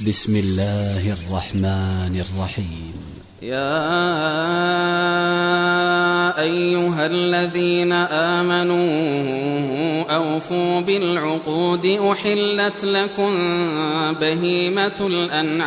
بسم الله الرحمن الرحيم. يا أيها الذين آمنوا أوفوا بالعقود أحلت لكم بهيمة الأنعام.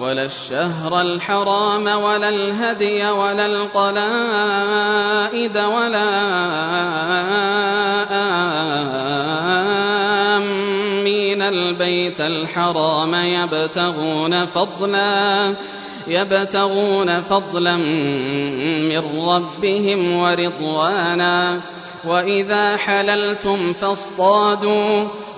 ولا الشهر الحرام ولا الهدي ولا القلائد ولا آمين. البيت الحرام يبتغون فضلا يبتغون فضلا من ربهم ورضوانا. وإذا حللتم فاصطادوا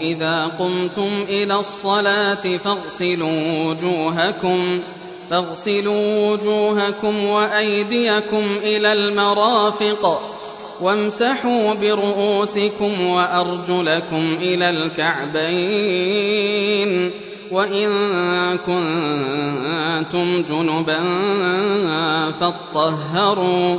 إذا قمتم إلى الصلاة فاغسلوا وجوهكم فاغسلوا وجوهكم وأيديكم إلى المرافق وامسحوا برؤوسكم وأرجلكم إلى الكعبين وإن كنتم جنبا فاطهروا.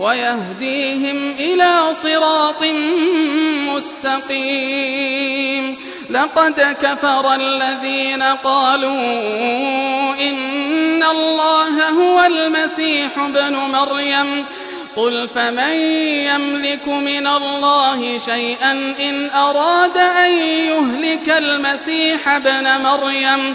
ويهديهم إلى صراط مستقيم. لقد كفر الذين قالوا إن الله هو المسيح ابن مريم. قل فمن يملك من الله شيئا إن أراد أن يهلك المسيح ابن مريم؟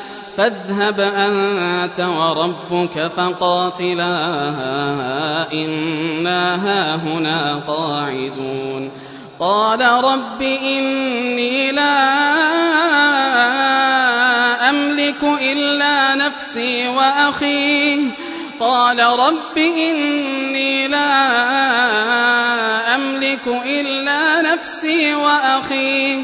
فاذهب أنت وربك فقاتلا إنا هاهنا قاعدون. قال رب إني لا أملك إلا نفسي وأخيه. قال رب إني لا أملك إلا نفسي وأخي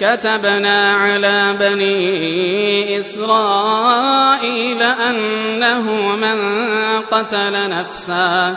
كتبنا على بني إسرائيل أنه من قتل نفسا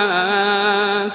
السَّمَاوَاتِ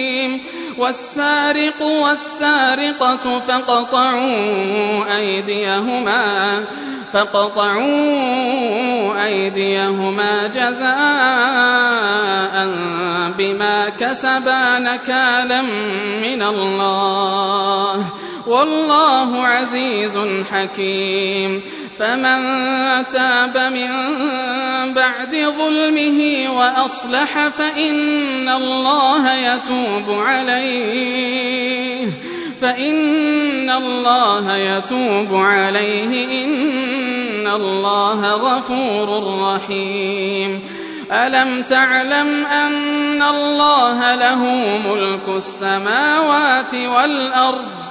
والسارق والسارقة فقطعوا أيديهما فقطعوا أيديهما جزاء بما كسبا نكالا من الله. والله عزيز حكيم. فمن تاب من بعد ظلمه وأصلح فإن الله يتوب عليه. فإن الله يتوب عليه. إن الله غفور رحيم. ألم تعلم أن الله له ملك السماوات والأرض؟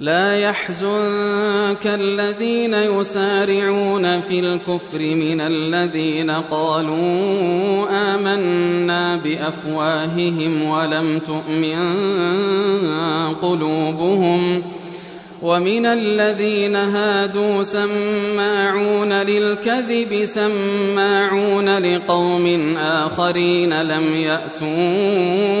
لا يحزنك الذين يسارعون في الكفر من الذين قالوا آمنا بأفواههم ولم تؤمن قلوبهم ومن الذين هادوا سماعون للكذب سماعون لقوم آخرين لم يأتوك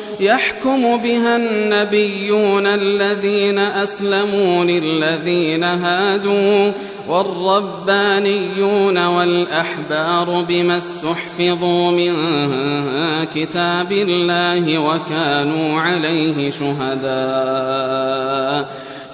يحكم بها النبيون الذين أسلموا للذين هادوا والربانيون والأحبار بما استحفظوا من كتاب الله وكانوا عليه شهداء.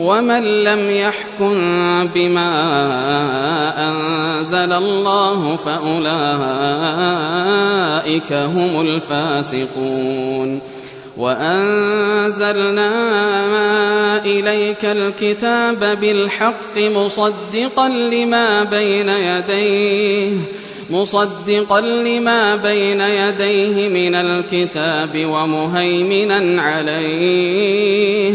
ومن لم يحكم بما أنزل الله فأولئك هم الفاسقون وأنزلنا إليك الكتاب بالحق مصدقا لما بين يديه مصدقا لما بين يديه من الكتاب ومهيمنا عليه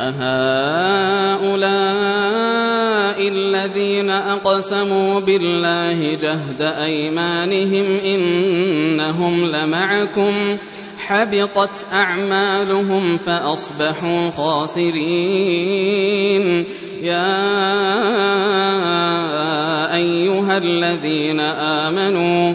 أهؤلاء الذين أقسموا بالله جهد أيمانهم إنهم لمعكم حبطت أعمالهم فأصبحوا خاسرين. يا أيها الذين آمنوا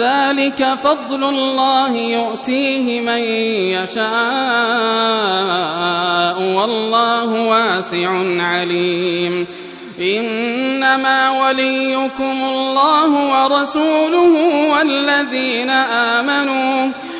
ذلك فضل الله يؤتيه من يشاء والله واسع عليم. إنما وليكم الله ورسوله والذين آمنوا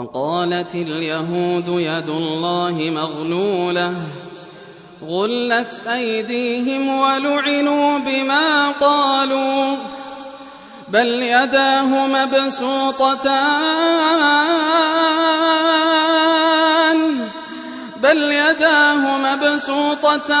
وقالت اليهود يد الله مغلولة. غلت أيديهم ولعنوا بما قالوا. بل يداه مبسوطتان. بل يداه مبسوطتان.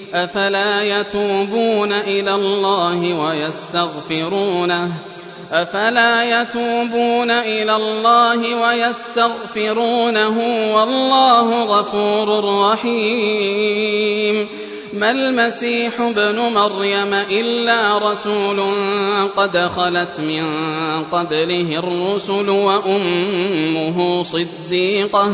أفلا يتوبون إلى الله ويستغفرونه؟ أفلا يتوبون إلى الله ويستغفرونه والله غفور رحيم. ما المسيح ابن مريم إلا رسول قد خلت من قبله الرسل وأمه صديقة.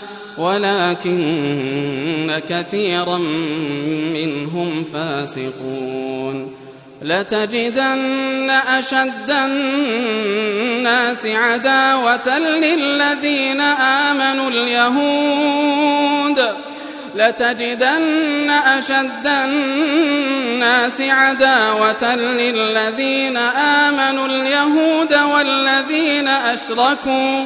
ولكن كثيرا منهم فاسقون. لتجدن أشد الناس عداوة للذين آمنوا اليهود. لتجدن أشد الناس عداوة للذين آمنوا اليهود والذين أشركوا.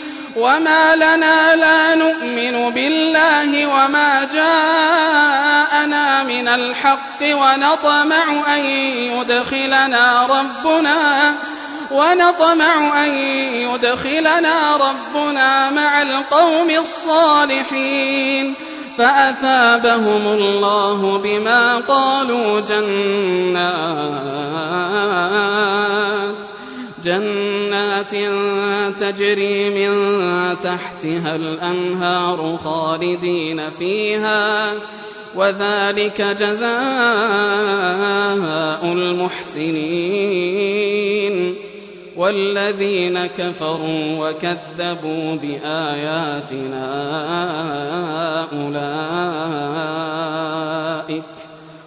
وما لنا لا نؤمن بالله وما جاءنا من الحق ونطمع أن يدخلنا ربنا ونطمع أن يدخلنا ربنا مع القوم الصالحين فأثابهم الله بما قالوا جنات جنات تجري من تحتها الأنهار خالدين فيها وذلك جزاء المحسنين. والذين كفروا وكذبوا بآياتنا أولئك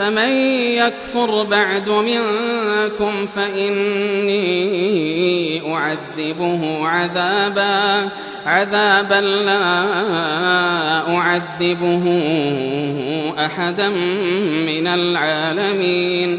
فمن يكفر بعد منكم فإني أعذبه عذابا عذابا لا أعذبه أحدا من العالمين.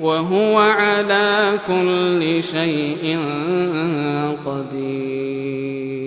وهو على كل شيء قدير.